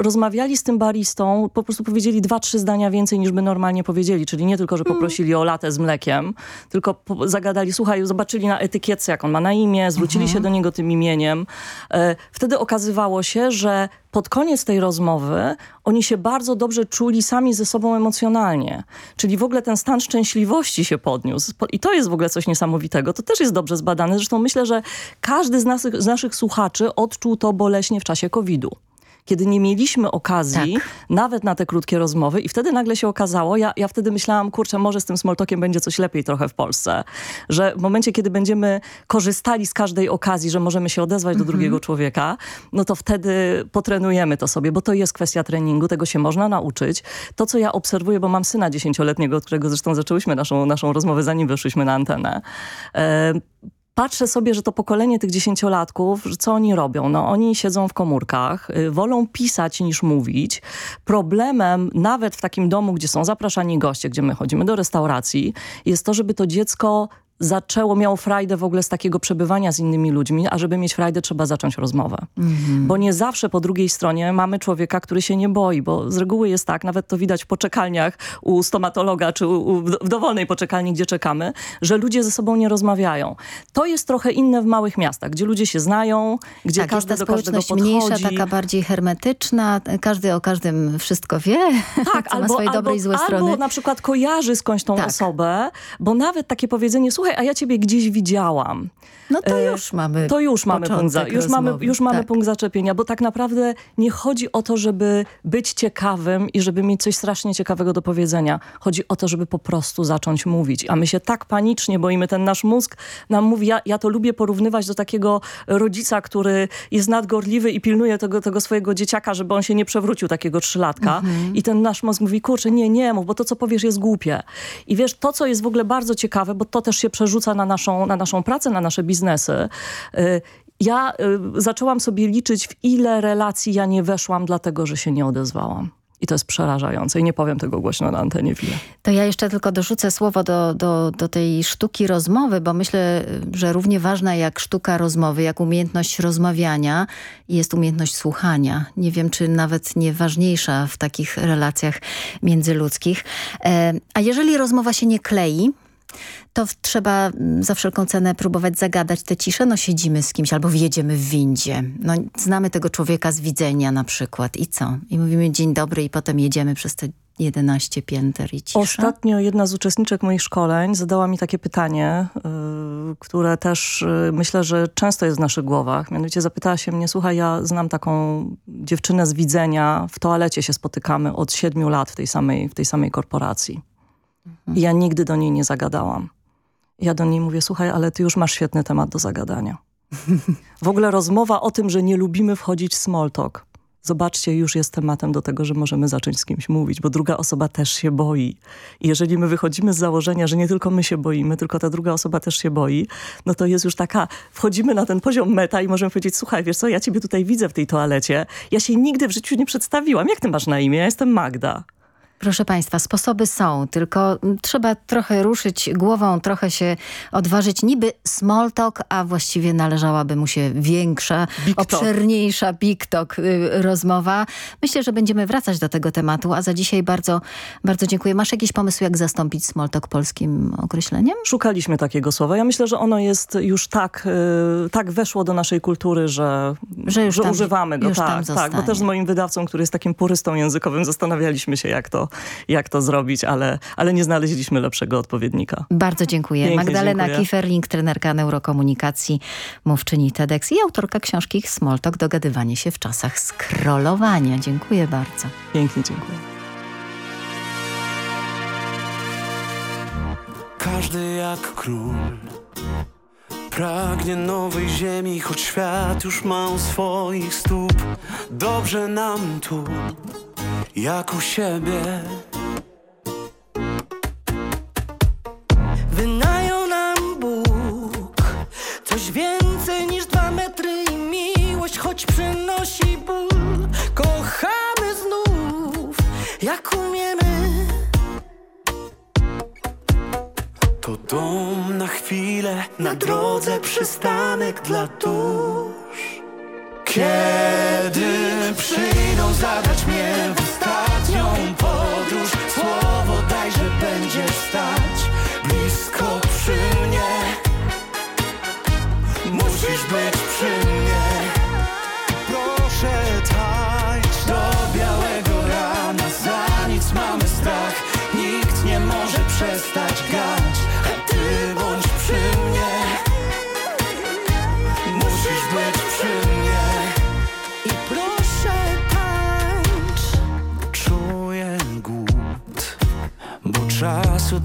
rozmawiali z tym baristą, po prostu powiedzieli dwa, trzy zdania więcej niż by normalnie powiedzieli. Czyli nie tylko, że mm. poprosili o latę z mlekiem, tylko zagadali, słuchaj, zobaczyli na etykietce, jak on ma na imię, zwrócili mhm. się do niego tym imieniem. E, wtedy okazywało się, że pod koniec tej rozmowy oni się bardzo dobrze czuli sami ze sobą emocjonalnie. Czyli w ogóle ten stan szczęśliwości się podniósł. I to jest w ogóle coś niesamowitego. To też jest dobrze zbadane. Zresztą myślę, że każdy z, nas, z naszych słuchaczy odczuł to boleśnie w czasie COVID-u kiedy nie mieliśmy okazji tak. nawet na te krótkie rozmowy i wtedy nagle się okazało, ja, ja wtedy myślałam, kurczę, może z tym smoltokiem będzie coś lepiej trochę w Polsce, że w momencie, kiedy będziemy korzystali z każdej okazji, że możemy się odezwać mhm. do drugiego człowieka, no to wtedy potrenujemy to sobie, bo to jest kwestia treningu, tego się można nauczyć. To, co ja obserwuję, bo mam syna dziesięcioletniego, od którego zresztą zaczęłyśmy naszą, naszą rozmowę, zanim weszliśmy na antenę, e, patrzę sobie, że to pokolenie tych dziesięciolatków, co oni robią? No oni siedzą w komórkach, y, wolą pisać niż mówić. Problemem nawet w takim domu, gdzie są zapraszani goście, gdzie my chodzimy do restauracji, jest to, żeby to dziecko zaczęło, miało frajdę w ogóle z takiego przebywania z innymi ludźmi, a żeby mieć frajdę trzeba zacząć rozmowę. -hmm. Bo nie zawsze po drugiej stronie mamy człowieka, który się nie boi, bo z reguły jest tak, nawet to widać w poczekalniach u stomatologa, czy u, u, w dowolnej poczekalni, gdzie czekamy, że ludzie ze sobą nie rozmawiają. To jest trochę inne w małych miastach, gdzie ludzie się znają, gdzie tak, każdy jest do każdego podchodzi. mniejsza, taka bardziej hermetyczna, każdy o każdym wszystko wie, tak, albo, ma swojej dobrej i złe strony. Albo na przykład kojarzy skądś tą tak. osobę, bo nawet takie powiedzenie, słuchaj, słuchaj, a ja ciebie gdzieś widziałam. No to e, już mamy To już mamy, punkt, za, już mamy, już mamy tak. punkt zaczepienia, bo tak naprawdę nie chodzi o to, żeby być ciekawym i żeby mieć coś strasznie ciekawego do powiedzenia. Chodzi o to, żeby po prostu zacząć mówić. A my się tak panicznie boimy, ten nasz mózg nam mówi, ja, ja to lubię porównywać do takiego rodzica, który jest nadgorliwy i pilnuje tego, tego swojego dzieciaka, żeby on się nie przewrócił, takiego trzylatka. Mhm. I ten nasz mózg mówi, kurczę, nie, nie mów, bo to, co powiesz jest głupie. I wiesz, to, co jest w ogóle bardzo ciekawe, bo to też się przerzuca na naszą, na naszą pracę, na nasze biznesy. Y, ja y, zaczęłam sobie liczyć, w ile relacji ja nie weszłam, dlatego że się nie odezwałam. I to jest przerażające i nie powiem tego głośno na antenie w ile. To ja jeszcze tylko dorzucę słowo do, do, do tej sztuki rozmowy, bo myślę, że równie ważna jak sztuka rozmowy, jak umiejętność rozmawiania jest umiejętność słuchania. Nie wiem, czy nawet nie ważniejsza w takich relacjach międzyludzkich. E, a jeżeli rozmowa się nie klei, to trzeba mm, za wszelką cenę próbować zagadać tę ciszę. No siedzimy z kimś albo wjedziemy w windzie. No znamy tego człowieka z widzenia na przykład i co? I mówimy dzień dobry i potem jedziemy przez te 11 pięter i cisza. Ostatnio jedna z uczestniczek moich szkoleń zadała mi takie pytanie, yy, które też yy, myślę, że często jest w naszych głowach. Mianowicie zapytała się mnie, słuchaj, ja znam taką dziewczynę z widzenia, w toalecie się spotykamy od siedmiu lat w tej samej, w tej samej korporacji. Mhm. Ja nigdy do niej nie zagadałam. Ja do niej mówię, słuchaj, ale ty już masz świetny temat do zagadania. W ogóle rozmowa o tym, że nie lubimy wchodzić w small talk. Zobaczcie, już jest tematem do tego, że możemy zacząć z kimś mówić, bo druga osoba też się boi. I jeżeli my wychodzimy z założenia, że nie tylko my się boimy, tylko ta druga osoba też się boi, no to jest już taka, wchodzimy na ten poziom meta i możemy powiedzieć, słuchaj, wiesz co, ja ciebie tutaj widzę w tej toalecie, ja się nigdy w życiu nie przedstawiłam. Jak ty masz na imię? Ja jestem Magda. Proszę Państwa, sposoby są, tylko trzeba trochę ruszyć głową, trochę się odważyć. Niby small talk, a właściwie należałaby mu się większa, big obszerniejsza big talk y, rozmowa. Myślę, że będziemy wracać do tego tematu, a za dzisiaj bardzo, bardzo dziękuję. Masz jakiś pomysł, jak zastąpić small talk polskim określeniem? Szukaliśmy takiego słowa. Ja myślę, że ono jest już tak, y, tak weszło do naszej kultury, że, że, już że tam, używamy go. tak, tak, bo też z moim wydawcą, który jest takim purystą językowym, zastanawialiśmy się, jak to jak to zrobić, ale, ale nie znaleźliśmy lepszego odpowiednika. Bardzo dziękuję. Pięknie Magdalena dziękuję. Kiferling, trenerka neurokomunikacji, mówczyni TEDx i autorka książki Smoltok, dogadywanie się w czasach skrolowania. Dziękuję bardzo. Pięknie dziękuję. Każdy jak król Pragnie nowej ziemi, choć świat już ma u swoich stóp Dobrze nam tu jak u siebie. Wynajął nam Bóg coś więcej niż dwa metry i miłość, choć przynosi ból. Kochamy znów, jak umiemy. To dom na chwilę, na drodze przystanek dla dusz. Kiedy przyjdą zabrać mnie w ostatnią podróż Słowo daj, że będziesz stać blisko przy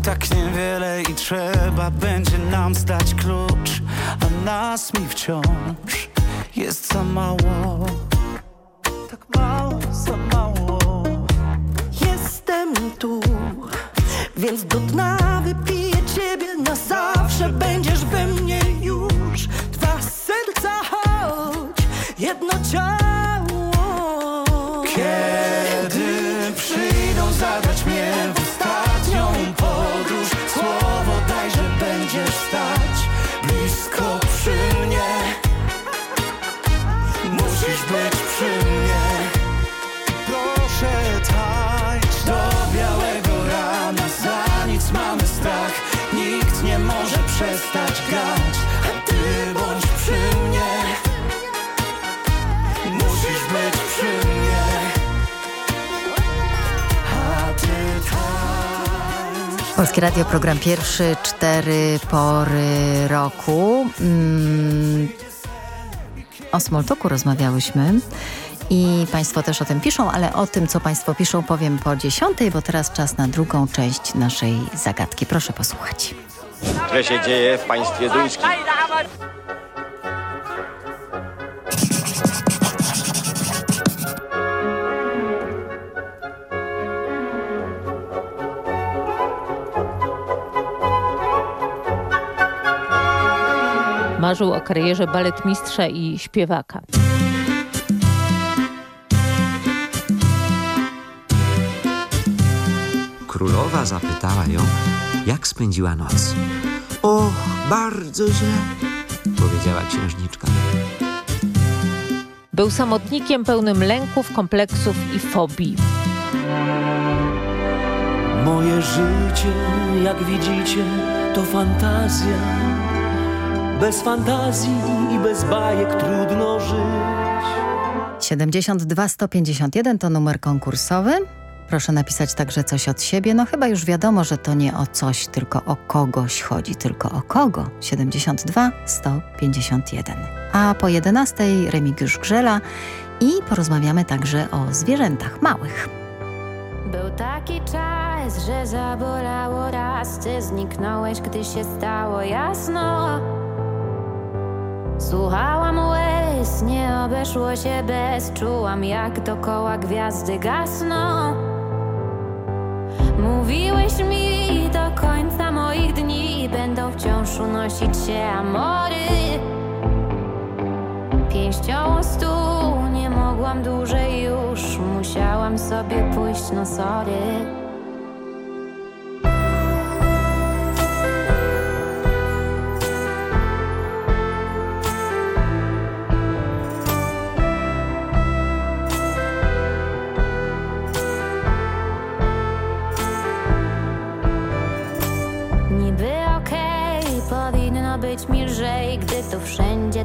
tak niewiele i trzeba będzie nam zdać klucz A nas mi wciąż jest za mało. Tak mało, za mało. Jestem tu, więc do dna wypiję ciebie na zawsze. Będziesz przestać grać A ty bądź przy mnie Musisz być przy mnie A ty tańcz Polskie Radio, program pierwszy, cztery pory roku. Mm, o Smoltoku rozmawiałyśmy i Państwo też o tym piszą, ale o tym, co Państwo piszą powiem po dziesiątej, bo teraz czas na drugą część naszej zagadki. Proszę posłuchać. Co się dzieje w państwie duńskim? Marzył o karierze baletmistrza i śpiewaka. Królowa zapytała ją, jak spędziła noc. Och, bardzo źle, powiedziała księżniczka. Był samotnikiem pełnym lęków, kompleksów i fobii. Moje życie, jak widzicie, to fantazja. Bez fantazji i bez bajek trudno żyć. 72 151 to numer konkursowy. Proszę napisać także coś od siebie. No chyba już wiadomo, że to nie o coś, tylko o kogoś chodzi. Tylko o kogo? 72 151. A po 11 Remigiusz Grzela i porozmawiamy także o zwierzętach małych. Był taki czas, że zabolało raz Ty zniknąłeś, gdy się stało jasno Słuchałam łez, nie obeszło się bez Czułam jak dokoła gwiazdy gasną Mówiłeś mi do końca moich dni Będą wciąż unosić się amory. Pięścią o stół nie mogłam dłużej już Musiałam sobie pójść, no sorry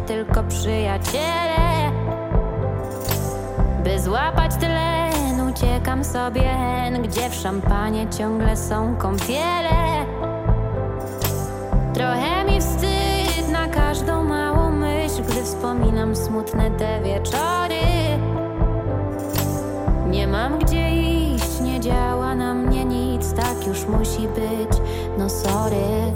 tylko przyjaciele. By złapać tlen, uciekam sobie. Hen Gdzie w szampanie ciągle są kąpiele. Trochę mi wstyd na każdą małą myśl Gdy wspominam smutne te wieczory. Nie mam gdzie iść, nie działa na mnie nic Tak już musi być, no sorry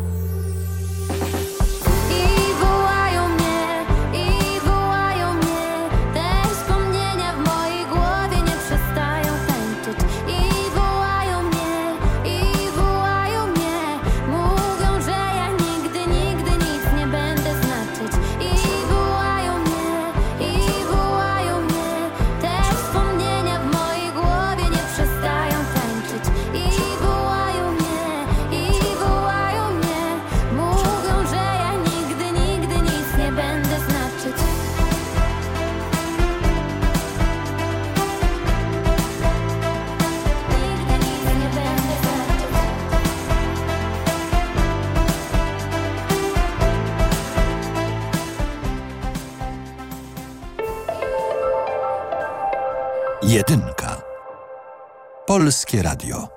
Polskie Radio.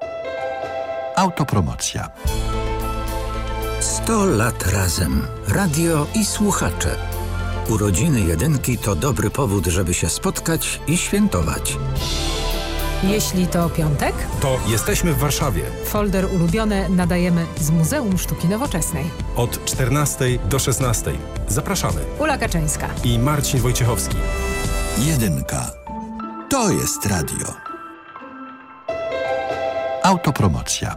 Autopromocja. 100 lat razem. Radio i słuchacze. Urodziny jedynki to dobry powód, żeby się spotkać i świętować. Jeśli to piątek, to jesteśmy w Warszawie. Folder ulubione nadajemy z Muzeum Sztuki Nowoczesnej. Od 14 do 16. Zapraszamy. Ula Kaczyńska i Marcin Wojciechowski. Jedynka. To jest radio. Autopromocja.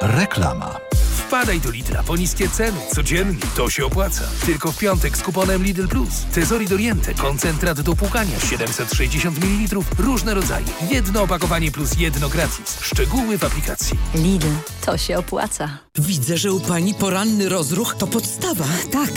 Reklama. Wpadaj do Lidla po niskie ceny. Codziennie to się opłaca. Tylko w piątek z kuponem Lidl Plus. Cezori Doriente, koncentrat do płukania 760 ml, różne rodzaje. Jedno opakowanie plus jedno gratis. Szczegóły w aplikacji. Lidl, to się opłaca. Widzę, że u pani poranny rozruch to podstawa. Tak,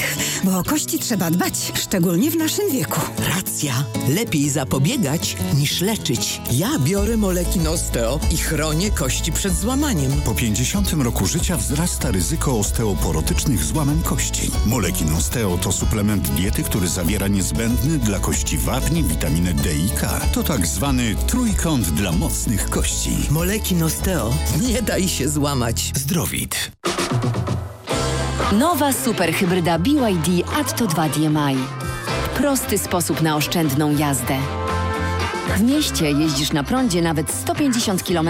bo o kości trzeba dbać, szczególnie w naszym wieku. Racja. Lepiej zapobiegać niż leczyć. Ja biorę moleki Osteo i chronię kości przed złamaniem. Po 50 roku życia wzrasta ryzyko osteoporotycznych złamań kości. Molekin Osteo to suplement diety, który zawiera niezbędny dla kości wapni, witaminę D i K. To tak zwany trójkąt dla mocnych kości. Molekin Osteo. Nie daj się złamać. Zdrowit. Nowa superhybryda BYD Atto 2 DMI. Prosty sposób na oszczędną jazdę. W mieście jeździsz na prądzie nawet 150 km.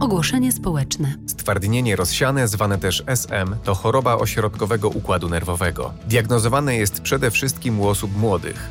Ogłoszenie społeczne. Stwardnienie rozsiane, zwane też SM, to choroba ośrodkowego układu nerwowego. Diagnozowane jest przede wszystkim u osób młodych.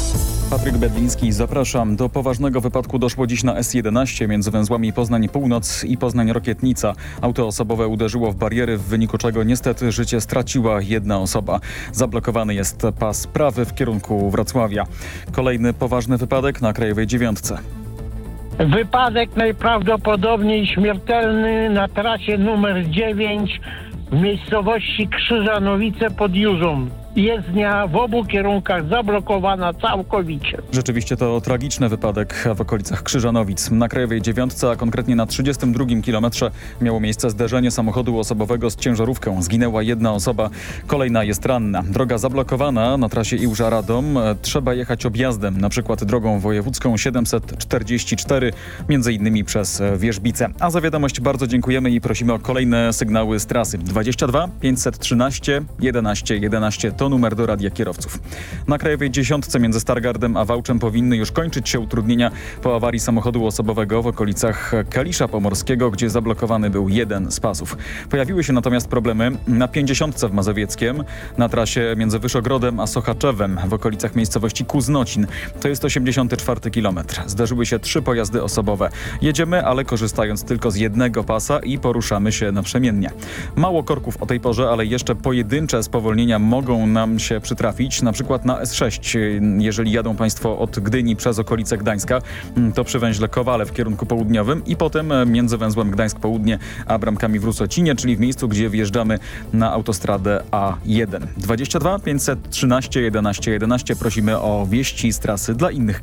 Patryk Bedliński, zapraszam. Do poważnego wypadku doszło dziś na S11 między węzłami Poznań Północ i Poznań Rokietnica. Auto osobowe uderzyło w bariery, w wyniku czego niestety życie straciła jedna osoba. Zablokowany jest pas prawy w kierunku Wrocławia. Kolejny poważny wypadek na Krajowej Dziewiątce. Wypadek najprawdopodobniej śmiertelny na trasie numer 9 w miejscowości Krzyżanowice pod Jurzą. Jezdnia w obu kierunkach zablokowana całkowicie. Rzeczywiście to tragiczny wypadek w okolicach Krzyżanowic. Na Krajowej Dziewiątce, a konkretnie na 32 kilometrze miało miejsce zderzenie samochodu osobowego z ciężarówką. Zginęła jedna osoba, kolejna jest ranna. Droga zablokowana na trasie Iłża-Radom. Trzeba jechać objazdem, na przykład drogą wojewódzką 744, między innymi przez Wierzbice. A za wiadomość bardzo dziękujemy i prosimy o kolejne sygnały z trasy 22 513 11 11 To numer do radia kierowców. Na krajowej dziesiątce między Stargardem a Wałczem powinny już kończyć się utrudnienia po awarii samochodu osobowego w okolicach Kalisza Pomorskiego, gdzie zablokowany był jeden z pasów. Pojawiły się natomiast problemy na 50 w Mazowieckiem, na trasie między Wyszogrodem a Sochaczewem w okolicach miejscowości Kuznocin. To jest 84 kilometr. Zdarzyły się trzy pojazdy osobowe. Jedziemy, ale korzystając tylko z jednego pasa i poruszamy się naprzemiennie. Mało korków o tej porze, ale jeszcze pojedyncze spowolnienia mogą nam się przytrafić, na przykład na S6. Jeżeli jadą Państwo od Gdyni przez okolice Gdańska, to przy węźle Kowale w kierunku południowym i potem między węzłem Gdańsk Południe a bramkami w Rusocinie, czyli w miejscu, gdzie wjeżdżamy na autostradę A1. 22 513 11 11 prosimy o wieści z trasy dla innych kierowców.